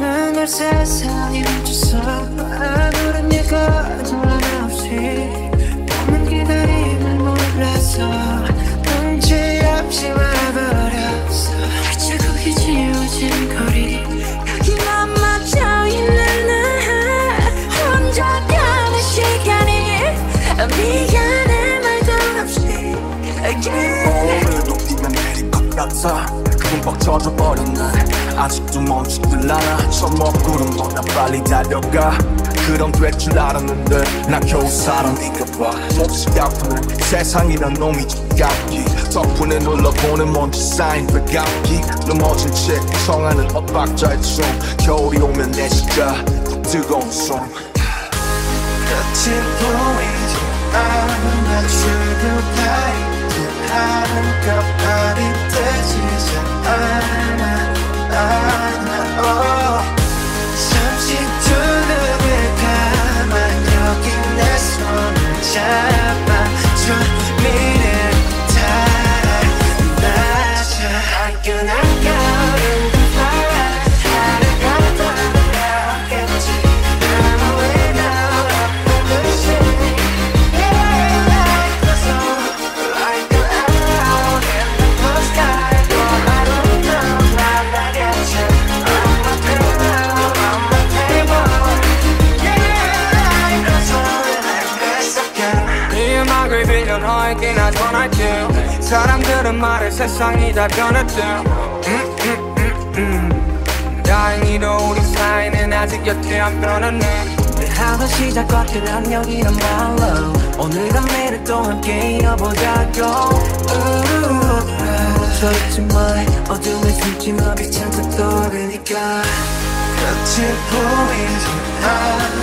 날 세상이 멈춰서 아무런 예고도 없이 밤은 기다림을 몰라서 눈치 없이 와버렸어. 자국이 지워진 거리. 여기만 맞춰 있는 나 혼자 가는 시간이 미안해 말도 없이. 오늘도 비가 내릴 것 같아 금방 젖어버린 날. 아직도 멈추질 않아. 저 먹구름 보다 빨리 달려가. 그럼 될 줄 알았는데 나 겨우 사람인가 봐 몹시 아프네. 세상이란 놈이 지갑기. 덕분에 눌러보는 먼지 쌓인 배갑기. 넘어진 채 청하는 엇박자의 춤 겨울이 오면 내 시가 뜨거운 숨 끝이 보이지 않아 light 한꺼번에 뜨지 네 음악을 빌려 너에게 나 전할게. 사람들은 말해 세상이 다 변했대. 음, 음, 음, 음. 다행히도 우리 사이는 아직 여태 안 변했네. 내 하루 시작과 끝난 여기는 말로. 오늘과 내일 또 함께 이어보자고. 멈춰있지 마 어둠에 숨지 마 빛창 떠오르니까. 끝이 보이지 않아